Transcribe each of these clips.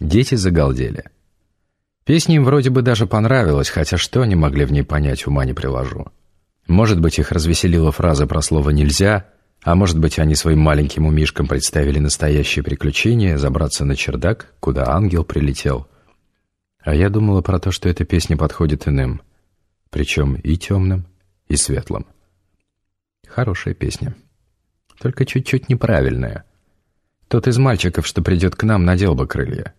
Дети загалдели. Песня им вроде бы даже понравилась, хотя что они могли в ней понять, ума не приложу. Может быть, их развеселила фраза про слово «нельзя», а может быть, они своим маленьким умишкам представили настоящее приключение забраться на чердак, куда ангел прилетел. А я думала про то, что эта песня подходит иным, причем и темным, и светлым. Хорошая песня. Только чуть-чуть неправильная. Тот из мальчиков, что придет к нам, надел бы крылья.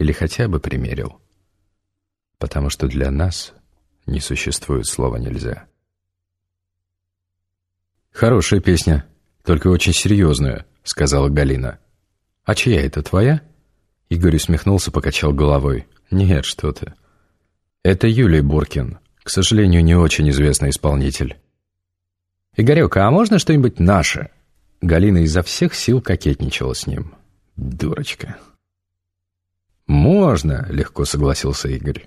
Или хотя бы примерил. Потому что для нас не существует слова «нельзя». «Хорошая песня», только очень серьезную», — сказала Галина. «А чья это, твоя?» Игорь усмехнулся, покачал головой. «Нет, что ты. Это Юлий Буркин. К сожалению, не очень известный исполнитель». «Игорек, а можно что-нибудь наше?» Галина изо всех сил кокетничала с ним. «Дурочка». «Можно», — легко согласился Игорь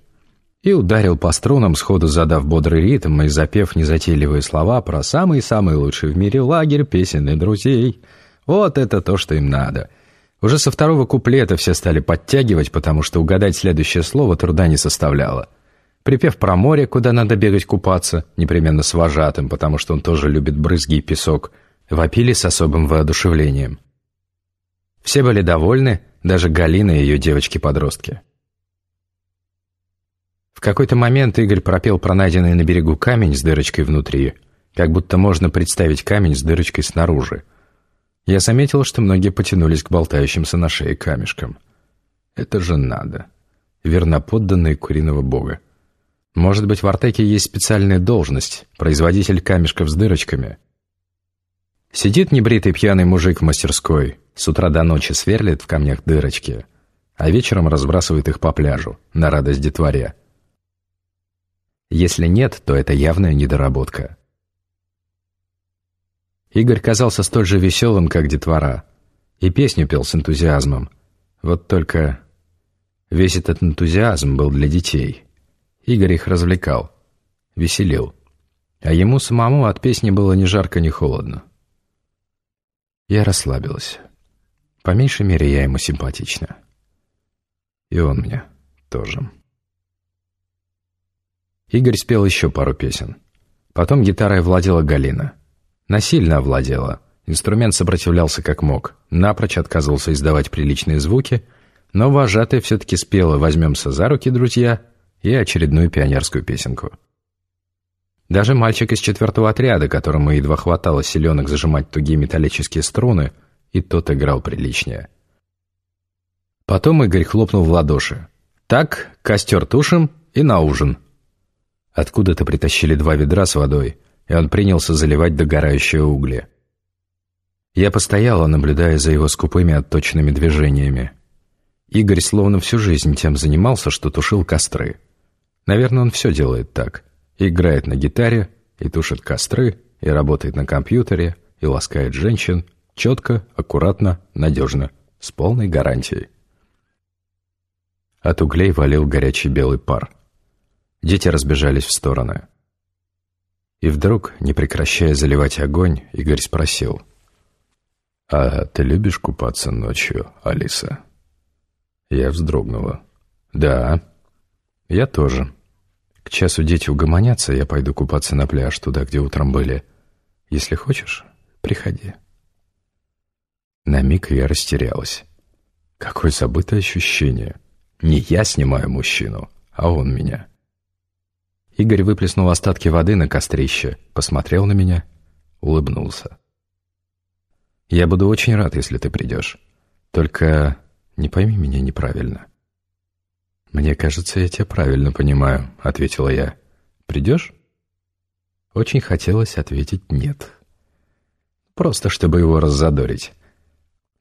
и ударил по струнам, сходу задав бодрый ритм и запев незатейливые слова про самый-самый лучший в мире лагерь песен и друзей. Вот это то, что им надо. Уже со второго куплета все стали подтягивать, потому что угадать следующее слово труда не составляло. Припев про море, куда надо бегать купаться, непременно с вожатым, потому что он тоже любит брызги и песок, вопили с особым воодушевлением. Все были довольны, даже Галина и ее девочки-подростки. В какой-то момент Игорь пропел про найденный на берегу камень с дырочкой внутри, как будто можно представить камень с дырочкой снаружи. Я заметил, что многие потянулись к болтающимся на шее камешкам. Это же надо. Верноподданные куриного бога. Может быть, в Артеке есть специальная должность, производитель камешков с дырочками. Сидит небритый пьяный мужик в мастерской, с утра до ночи сверлит в камнях дырочки, а вечером разбрасывает их по пляжу, на радость детворе. Если нет, то это явная недоработка. Игорь казался столь же веселым, как детвора, и песню пел с энтузиазмом. Вот только весь этот энтузиазм был для детей. Игорь их развлекал, веселил, а ему самому от песни было ни жарко, ни холодно. Я расслабилась. По меньшей мере, я ему симпатична. И он мне тоже. Игорь спел еще пару песен. Потом гитарой владела Галина. Насильно овладела. Инструмент сопротивлялся как мог. Напрочь отказывался издавать приличные звуки, но вожатая все-таки спела «Возьмемся за руки, друзья» и очередную пионерскую песенку. Даже мальчик из четвертого отряда, которому едва хватало силенок зажимать тугие металлические струны, и тот играл приличнее. Потом Игорь хлопнул в ладоши. «Так, костер тушим и на ужин». Откуда-то притащили два ведра с водой, и он принялся заливать догорающие угли. Я постояла, наблюдая за его скупыми отточенными движениями. Игорь словно всю жизнь тем занимался, что тушил костры. Наверное, он все делает так. Играет на гитаре, и тушит костры, и работает на компьютере, и ласкает женщин. Четко, аккуратно, надежно, с полной гарантией. От углей валил горячий белый пар. Дети разбежались в стороны. И вдруг, не прекращая заливать огонь, Игорь спросил. «А ты любишь купаться ночью, Алиса?» Я вздрогнула. «Да, я тоже. К часу дети угомонятся, я пойду купаться на пляж, туда, где утром были. Если хочешь, приходи». На миг я растерялась. Какое забытое ощущение. Не я снимаю мужчину, а он меня. Игорь выплеснул остатки воды на кострище, посмотрел на меня, улыбнулся. «Я буду очень рад, если ты придешь. Только не пойми меня неправильно». «Мне кажется, я тебя правильно понимаю», — ответила я. «Придешь?» Очень хотелось ответить «нет». Просто чтобы его раззадорить.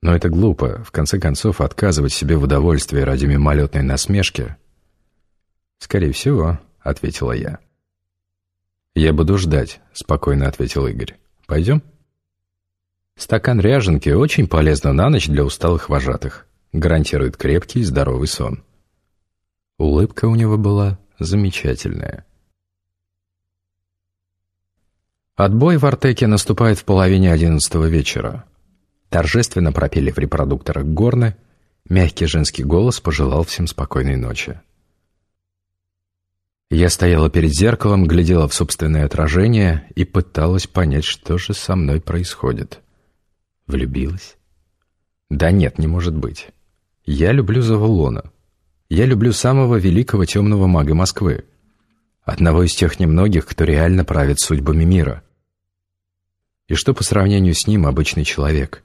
Но это глупо, в конце концов, отказывать себе в удовольствии ради мимолетной насмешки. Скорее всего, — ответила я. «Я буду ждать», — спокойно ответил Игорь. «Пойдем?» Стакан ряженки очень полезно на ночь для усталых вожатых. Гарантирует крепкий и здоровый сон. Улыбка у него была замечательная. Отбой в Артеке наступает в половине одиннадцатого вечера. Торжественно пропели в репродукторах горны, Мягкий женский голос пожелал всем спокойной ночи. Я стояла перед зеркалом, глядела в собственное отражение и пыталась понять, что же со мной происходит. Влюбилась? Да нет, не может быть. Я люблю Завулона. Я люблю самого великого темного мага Москвы. Одного из тех немногих, кто реально правит судьбами мира. И что по сравнению с ним обычный человек?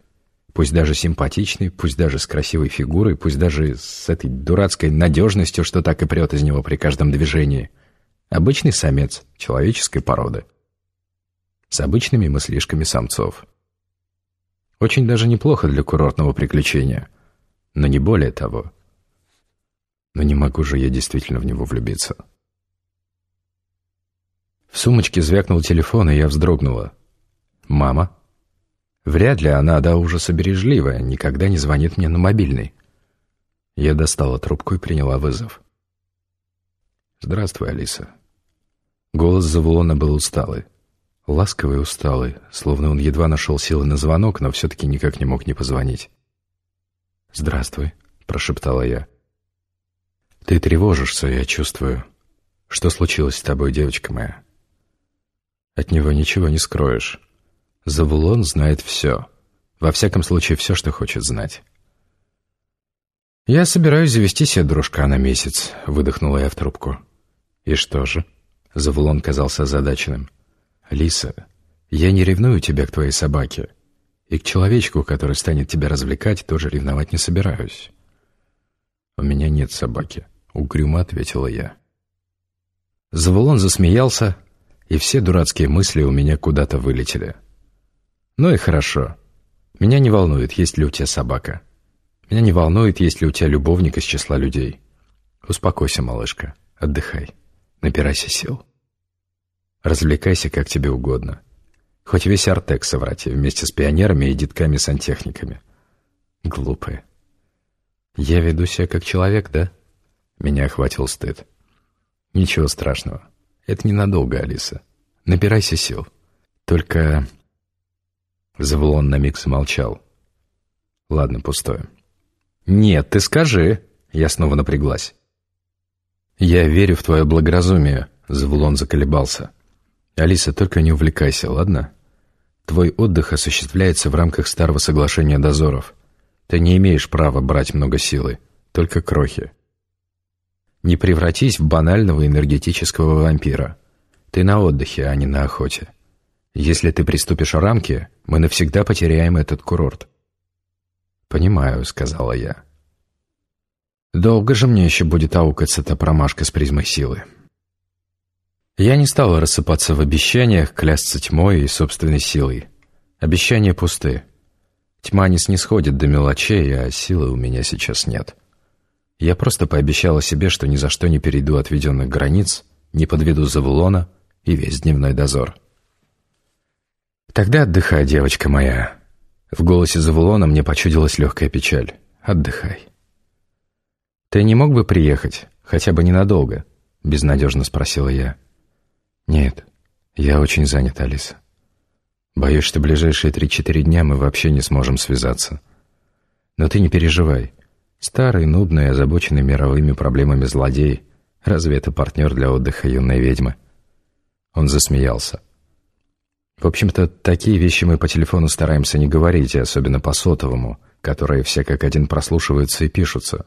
Пусть даже симпатичный, пусть даже с красивой фигурой, пусть даже с этой дурацкой надежностью, что так и прет из него при каждом движении. Обычный самец человеческой породы. С обычными мыслишками самцов. Очень даже неплохо для курортного приключения. Но не более того. Но не могу же я действительно в него влюбиться. В сумочке звякнул телефон, и я вздрогнула. «Мама?» Вряд ли она до ужаса бережливая, никогда не звонит мне на мобильный. Я достала трубку и приняла вызов. «Здравствуй, Алиса». Голос Завулона был усталый. Ласковый и усталый, словно он едва нашел силы на звонок, но все-таки никак не мог не позвонить. «Здравствуй», — прошептала я. «Ты тревожишься, я чувствую. Что случилось с тобой, девочка моя?» «От него ничего не скроешь. Завулон знает все. Во всяком случае, все, что хочет знать. «Я собираюсь завести себе дружка на месяц», — выдохнула я в трубку. «И что же?» — Завулон казался озадаченным. «Лиса, я не ревную тебя к твоей собаке. И к человечку, который станет тебя развлекать, тоже ревновать не собираюсь». «У меня нет собаки», — угрюмо ответила я. Завулон засмеялся, и все дурацкие мысли у меня куда-то вылетели. Ну и хорошо. Меня не волнует, есть ли у тебя собака. Меня не волнует, есть ли у тебя любовник из числа людей. Успокойся, малышка. Отдыхай. Набирайся сил. Развлекайся, как тебе угодно. Хоть весь Артек соврать вместе с пионерами и детками-сантехниками. Глупые. Я веду себя как человек, да? Меня охватил стыд. Ничего страшного. Это ненадолго, Алиса. Набирайся сил. Только Завулон на миг замолчал. «Ладно, пустое». «Нет, ты скажи!» Я снова напряглась. «Я верю в твое благоразумие», — Завулон заколебался. «Алиса, только не увлекайся, ладно? Твой отдых осуществляется в рамках старого соглашения дозоров. Ты не имеешь права брать много силы, только крохи. Не превратись в банального энергетического вампира. Ты на отдыхе, а не на охоте. Если ты приступишь рамки, мы навсегда потеряем этот курорт». «Понимаю», — сказала я. «Долго же мне еще будет аукаться та промашка с призмой силы». Я не стала рассыпаться в обещаниях, клясться тьмой и собственной силой. Обещания пусты. Тьма не снисходит до мелочей, а силы у меня сейчас нет. Я просто пообещала себе, что ни за что не перейду отведенных границ, не подведу Завулона и весь дневной дозор. «Тогда отдыхай, девочка моя». В голосе Завулона мне почудилась легкая печаль. «Отдыхай». «Ты не мог бы приехать, хотя бы ненадолго?» — безнадежно спросила я. «Нет, я очень занят, Алиса. Боюсь, что ближайшие три-четыре дня мы вообще не сможем связаться. Но ты не переживай. Старый, нудный, озабоченный мировыми проблемами злодей. Разве это партнер для отдыха юной ведьмы?» Он засмеялся. В общем-то, такие вещи мы по телефону стараемся не говорить, особенно по сотовому, которые все как один прослушиваются и пишутся.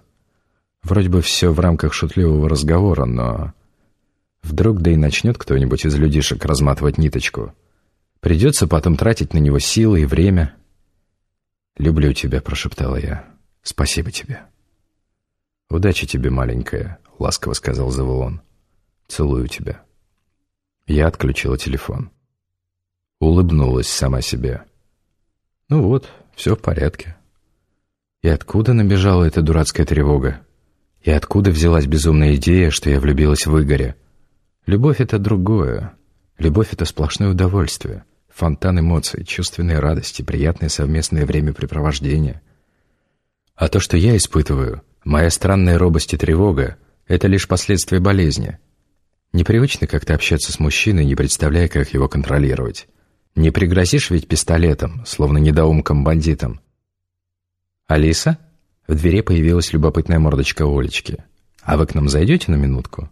Вроде бы все в рамках шутливого разговора, но... Вдруг да и начнет кто-нибудь из людишек разматывать ниточку. Придется потом тратить на него силы и время. «Люблю тебя», — прошептала я. «Спасибо тебе». «Удачи тебе, маленькая», — ласково сказал Завулон. «Целую тебя». Я отключила телефон. Улыбнулась сама себе. Ну вот, все в порядке. И откуда набежала эта дурацкая тревога? И откуда взялась безумная идея, что я влюбилась в Игоря? Любовь — это другое. Любовь — это сплошное удовольствие, фонтан эмоций, чувственной радости, приятное совместное времяпрепровождение. А то, что я испытываю, моя странная робость и тревога — это лишь последствия болезни. Непривычно как-то общаться с мужчиной, не представляя, как его контролировать. Не пригрозишь ведь пистолетом, словно недоумком-бандитом. «Алиса?» В двери появилась любопытная мордочка Олечки. «А вы к нам зайдете на минутку?»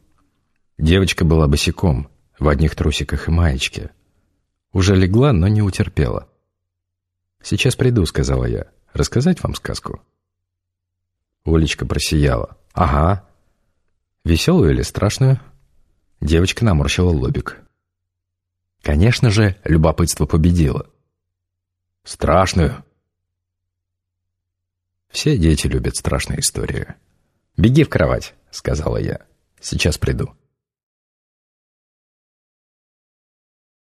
Девочка была босиком, в одних трусиках и маечке. Уже легла, но не утерпела. «Сейчас приду», — сказала я. «Рассказать вам сказку?» Олечка просияла. «Ага». «Веселую или страшную?» Девочка наморщила лобик. Конечно же, любопытство победило. «Страшную!» Все дети любят страшные истории. «Беги в кровать», — сказала я. «Сейчас приду».